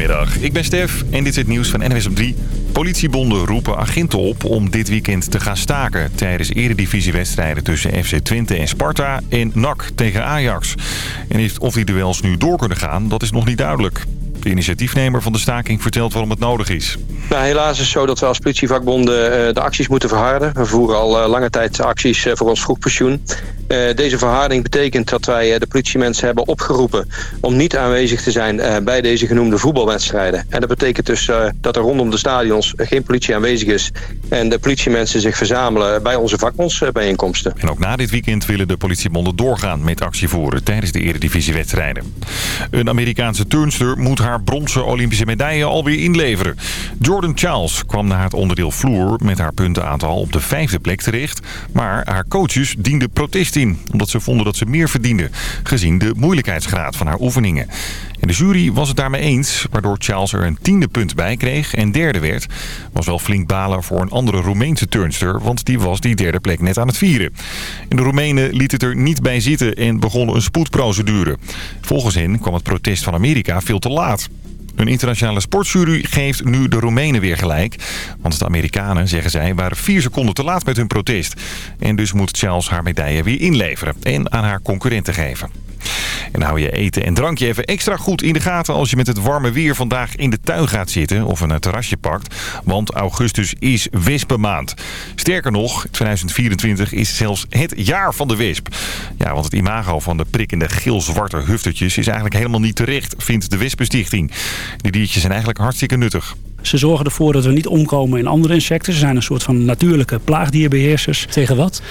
Goedemiddag, ik ben Stef en dit is het nieuws van NWS op 3. Politiebonden roepen agenten op om dit weekend te gaan staken... tijdens eredivisiewedstrijden tussen FC Twente en Sparta en NAC tegen Ajax. En of die duels nu door kunnen gaan, dat is nog niet duidelijk. De initiatiefnemer van de staking vertelt waarom het nodig is. Nou, helaas is het zo dat we als politievakbonden uh, de acties moeten verharden. We voeren al uh, lange tijd acties uh, voor ons vroegpensioen. deze verharding betekent dat wij de politiemensen hebben opgeroepen... om niet aanwezig te zijn bij deze genoemde voetbalwedstrijden. En dat betekent dus dat er rondom de stadions geen politie aanwezig is... en de politiemensen zich verzamelen bij onze vakbondsbijeenkomsten. En ook na dit weekend willen de politiebonden doorgaan met actie voeren... tijdens de eredivisiewedstrijden. Een Amerikaanse turnster moet haar bronzen Olympische medaille alweer inleveren. Jordan Charles kwam naar het onderdeel vloer met haar puntenaantal op de vijfde plek terecht. Maar haar coaches dienden protest in, omdat ze vonden dat ze meer verdiende, gezien de moeilijkheidsgraad van haar oefeningen. En de jury was het daarmee eens, waardoor Charles er een tiende punt bij kreeg en derde werd. Was wel flink balen voor een andere Roemeense turnster, want die was die derde plek net aan het vieren. En de Roemenen lieten het er niet bij zitten en begonnen een spoedprocedure. Volgens hen kwam het protest van Amerika veel te laat. Een internationale sportjury geeft nu de Roemenen weer gelijk. Want de Amerikanen, zeggen zij, waren vier seconden te laat met hun protest. En dus moet Charles haar medaille weer inleveren en aan haar concurrenten geven. En hou je eten en drankje even extra goed in de gaten als je met het warme weer vandaag in de tuin gaat zitten of een terrasje pakt. Want augustus is wespenmaand. Sterker nog, 2024 is zelfs het jaar van de wesp. Ja, want het imago van de prikkende geel-zwarte huftertjes is eigenlijk helemaal niet terecht, vindt de Wespenstichting. Die diertjes zijn eigenlijk hartstikke nuttig. Ze zorgen ervoor dat we niet omkomen in andere insecten. Ze zijn een soort van natuurlijke plaagdierbeheersers. Tegen wat?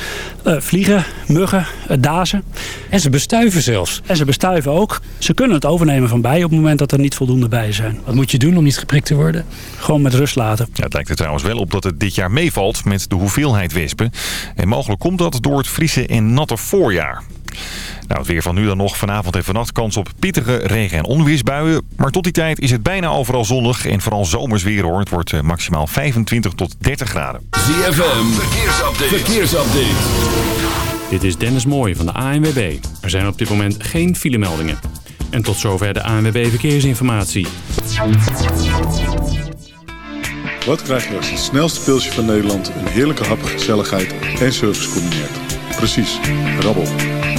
Uh, vliegen, muggen, uh, dazen. En ze bestuiven zelfs. En ze bestuiven ook. Ze kunnen het overnemen van bijen op het moment dat er niet voldoende bijen zijn. Wat moet je doen om niet geprikt te worden? Gewoon met rust laten. Ja, het lijkt er trouwens wel op dat het dit jaar meevalt met de hoeveelheid wespen. En mogelijk komt dat door het friese en natte voorjaar. Nou, het weer van nu dan nog. Vanavond en vannacht kans op pittige regen- en onweersbuien. Maar tot die tijd is het bijna overal zonnig en vooral zomers weer hoor. Het wordt maximaal 25 tot 30 graden. ZFM, verkeersupdate. verkeersupdate. Dit is Dennis Mooij van de ANWB. Er zijn op dit moment geen filemeldingen. En tot zover de ANWB Verkeersinformatie. Wat krijg je als het snelste pilsje van Nederland... een heerlijke hap, gezelligheid en service combineert? Precies, rabbel.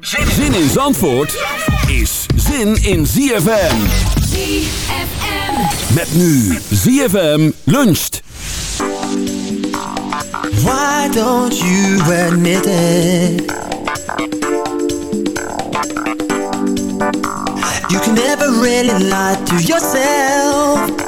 Zin in Zandvoort is zin in ZFM. ZFM. Met nu ZFM luncht. Why don't you admit it? You can never really lie to yourself.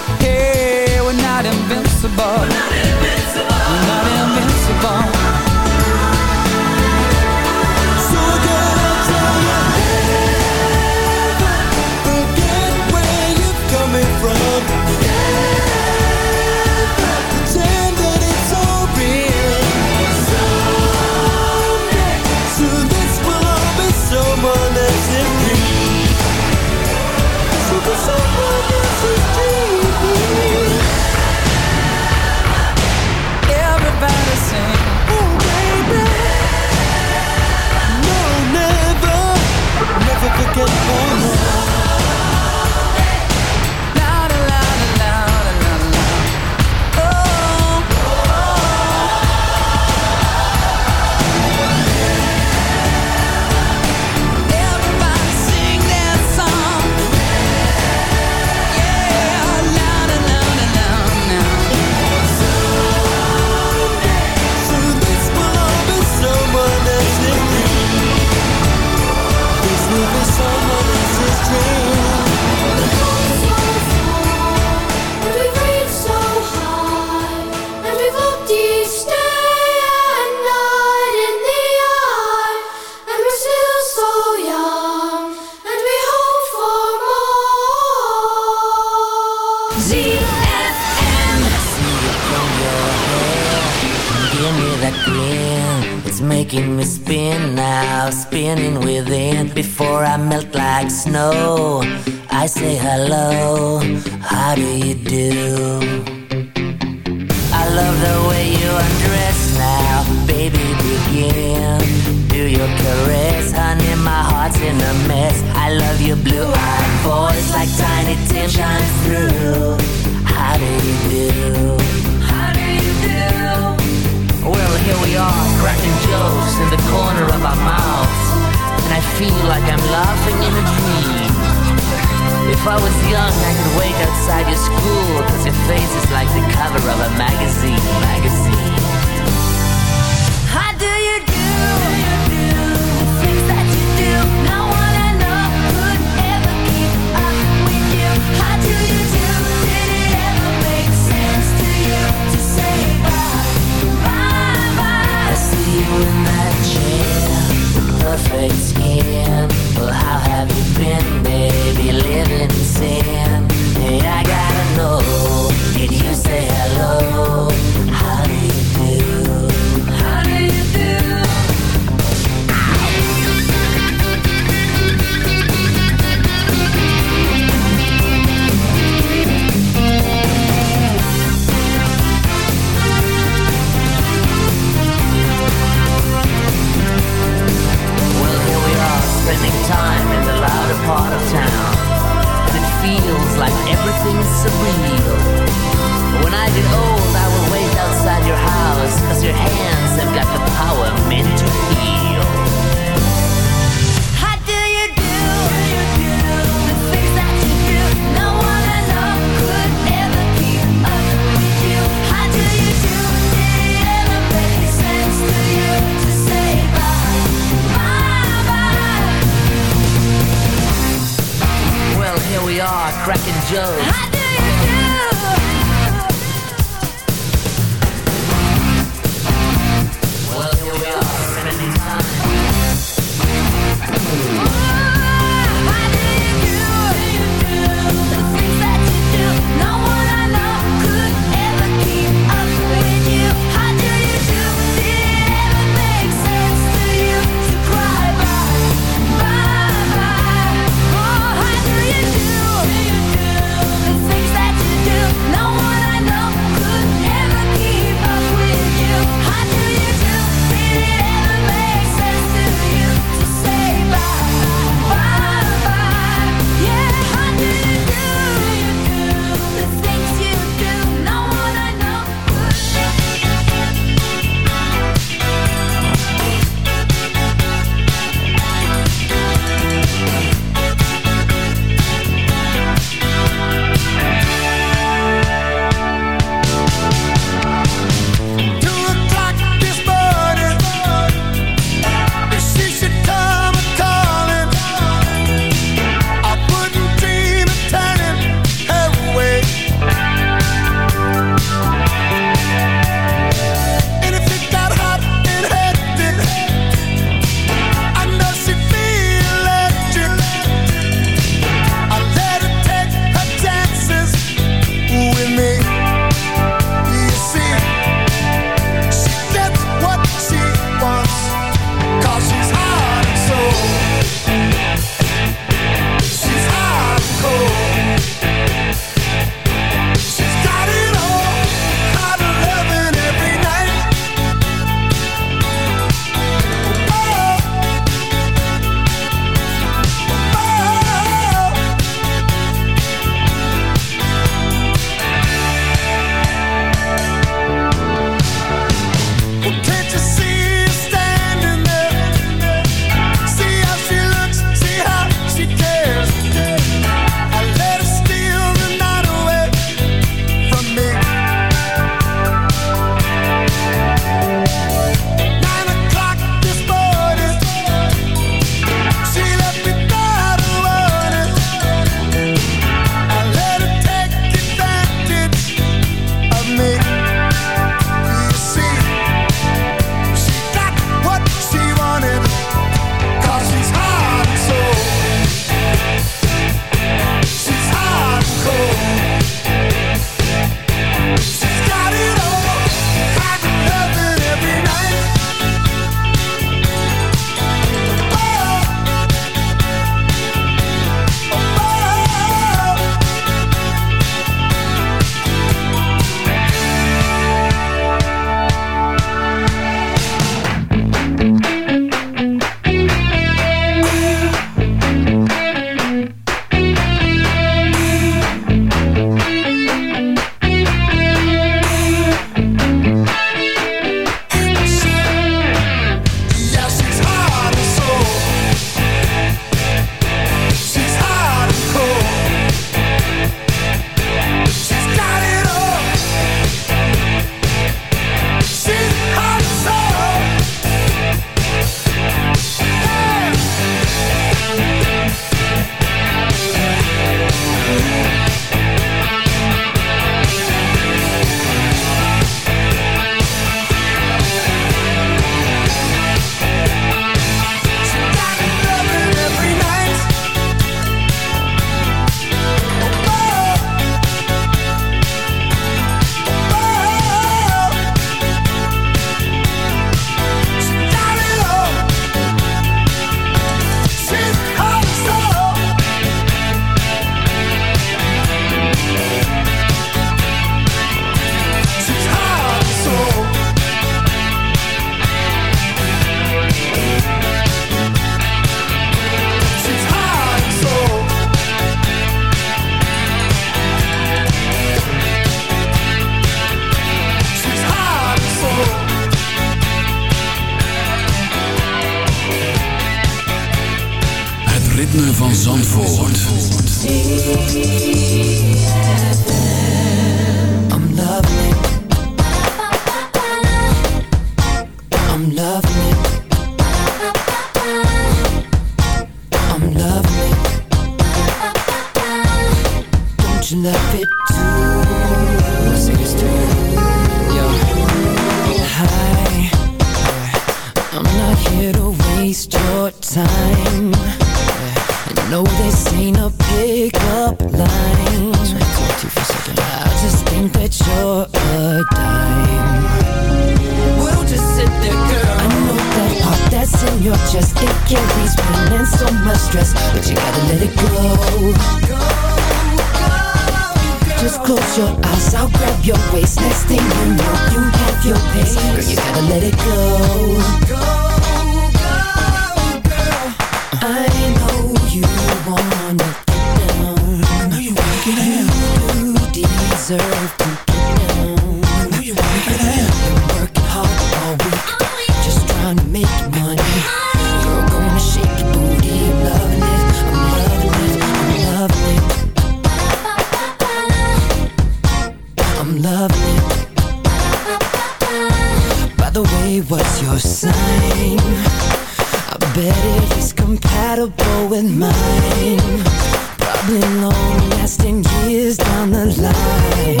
line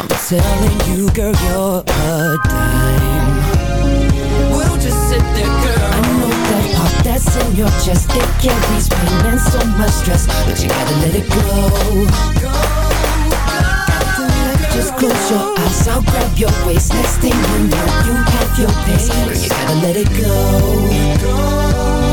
I'm telling you, girl, you're a dime. We'll just sit there, girl. I know that heart that's in your chest It carries pain and so much stress But you gotta let it go, go, go, go Just close your eyes, I'll grab your waist Next thing you know, you have your pace Girl, you gotta let it go.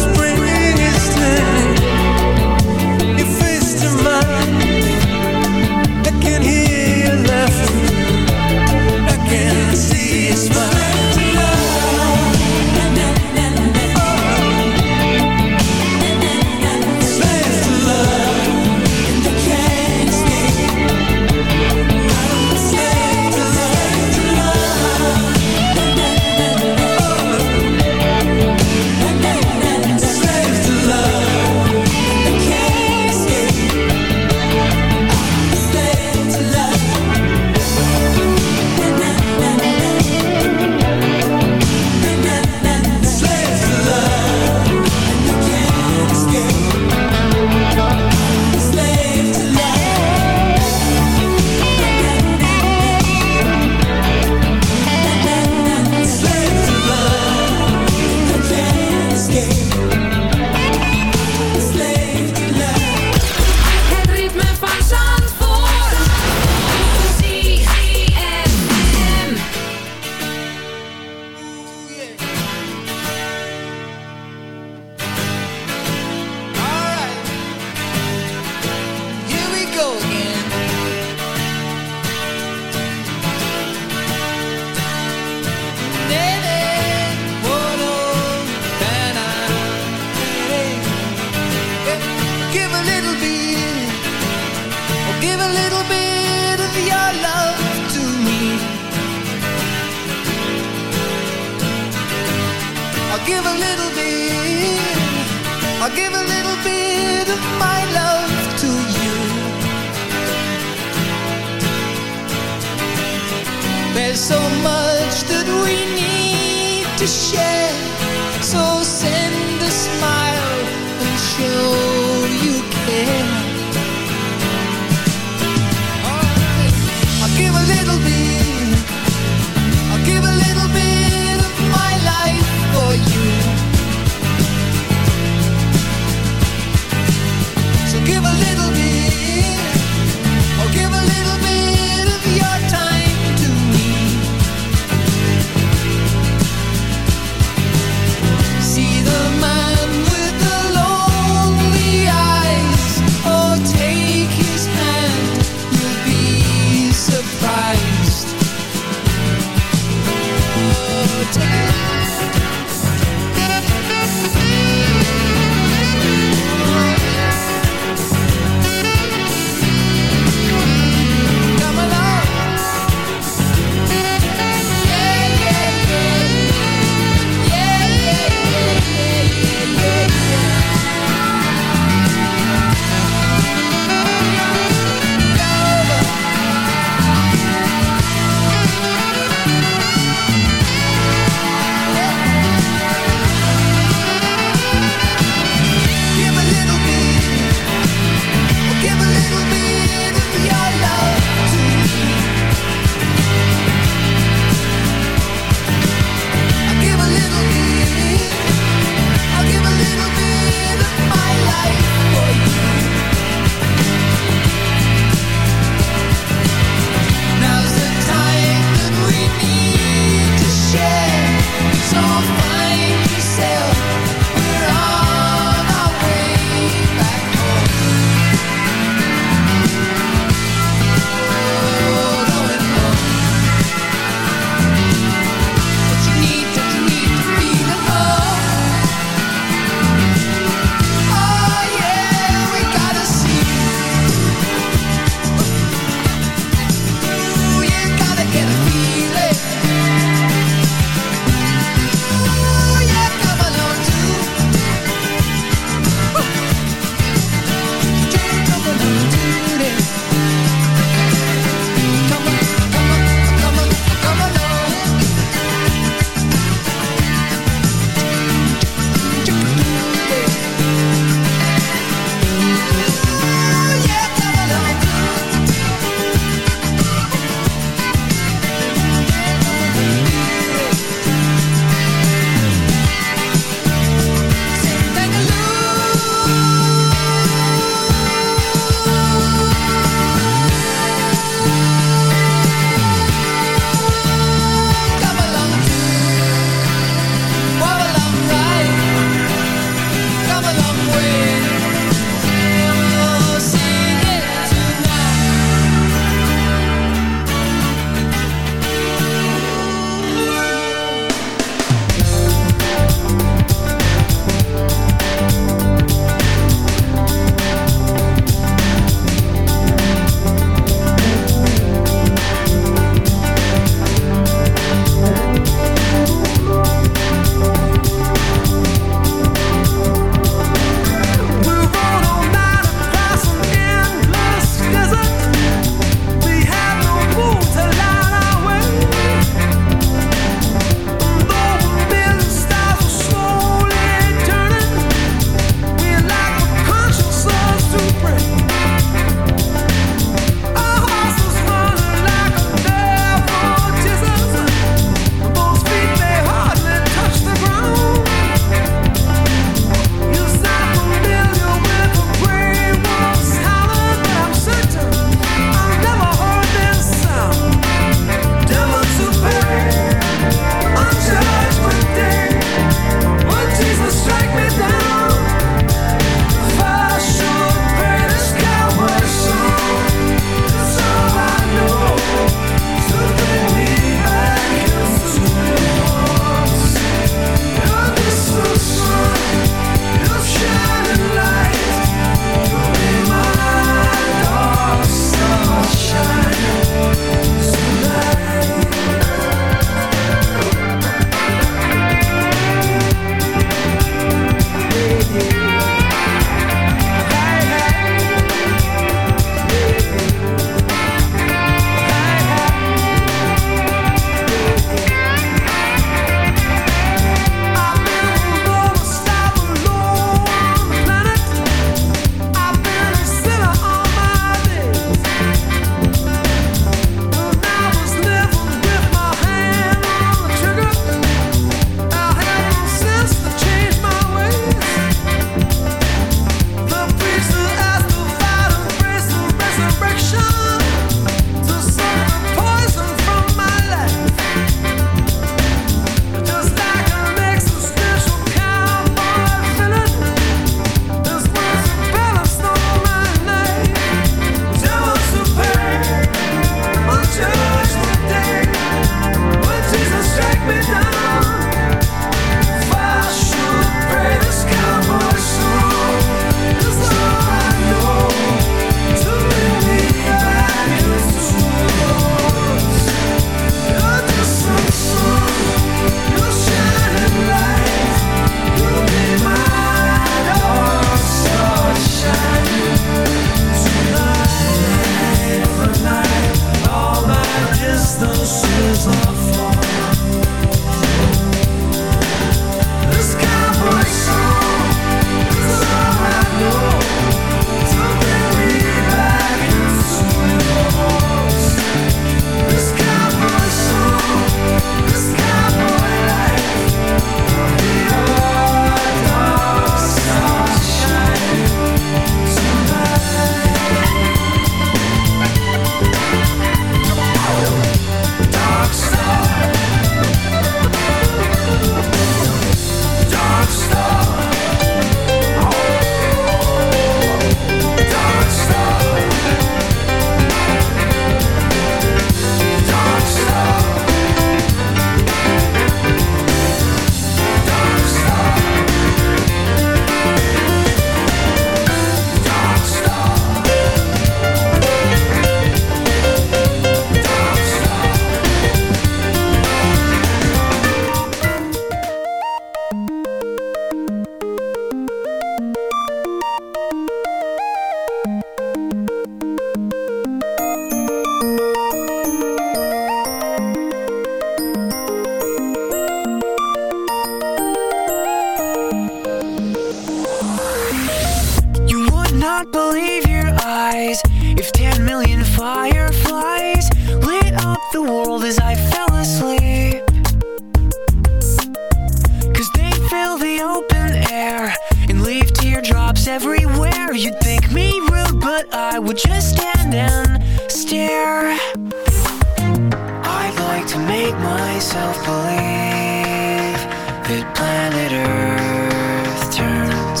Myself believe that planet Earth turns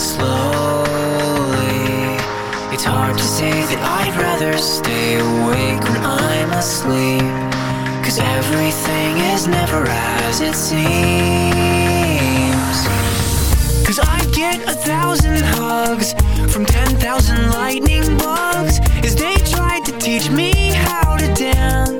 slowly. It's hard to say that I'd rather stay awake when I'm asleep. Cause everything is never as it seems. Cause I get a thousand hugs from 10,000 lightning bugs as they tried to teach me how to dance.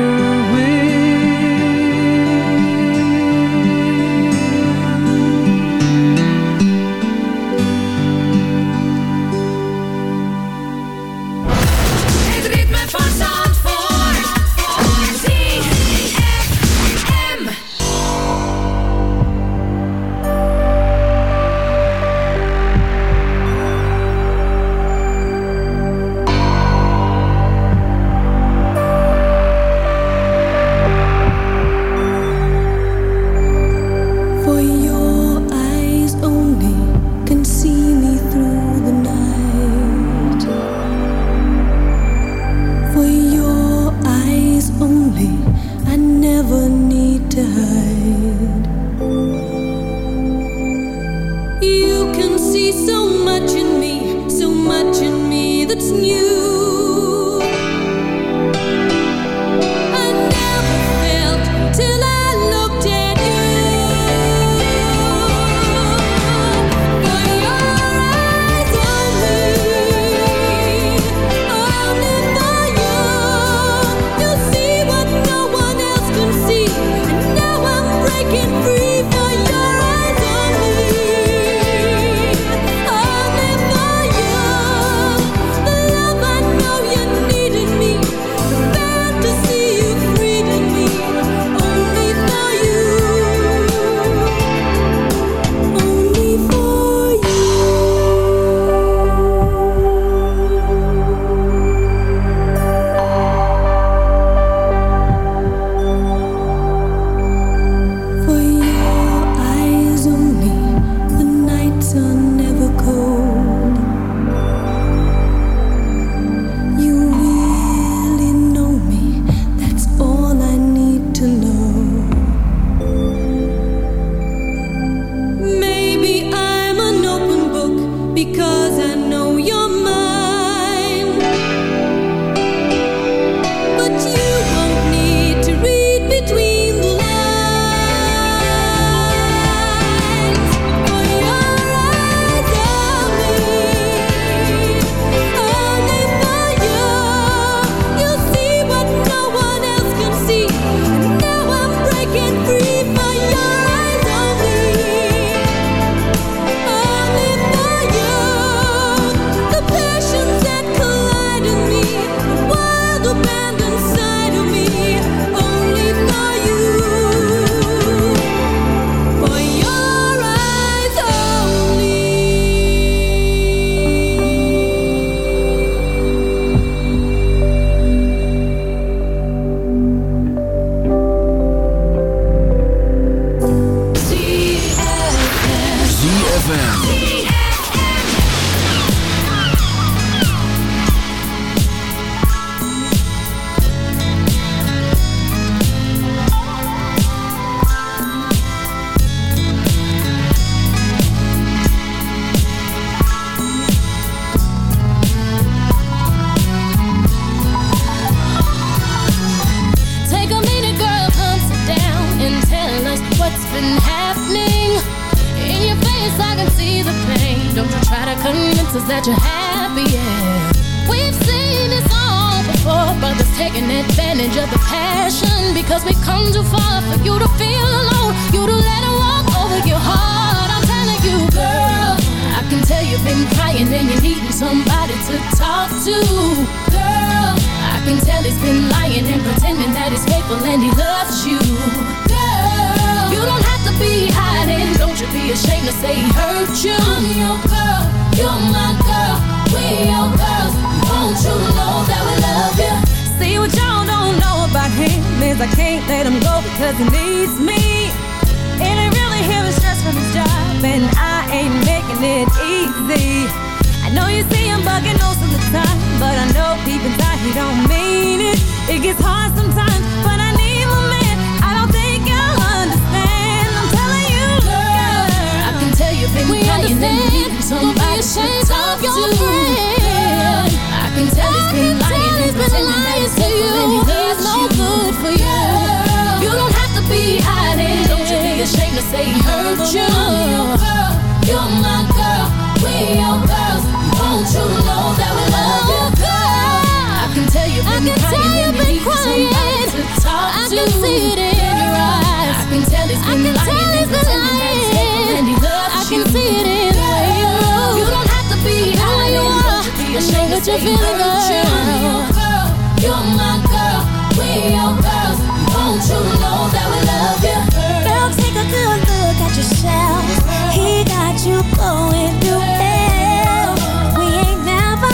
be ashamed to say he hurt you. I'm your girl, you're my girl, we your girls. Won't you know that we love you, girl? I can tell you've I been can tell crying you've and been you need somebody crying. to talk I to. can see it in your eyes. I can tell he's I been can lying tell he's been that and he loves I you. can see it in the way you look. You don't have to be. Don't you be ashamed that you're feeling hurt you. I'm girl. your girl, you're my girl, we your girls. Won't you know that we love you? Yourself. He got you going through hell. We ain't never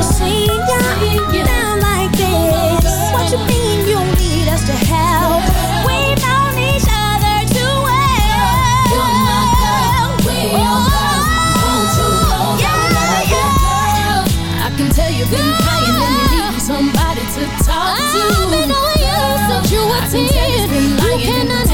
seen you down like this. What you mean you need us to help? We've known each other too well. You're my girl, we your girls. Won't you know that we love you, girl? I can tell you've been crying and you need somebody to talk ah, to. I've been knowing you since you were I can tell he's 10. been You cannot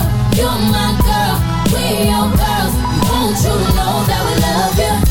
you're my girl, we your girls. Won't you know that we love you?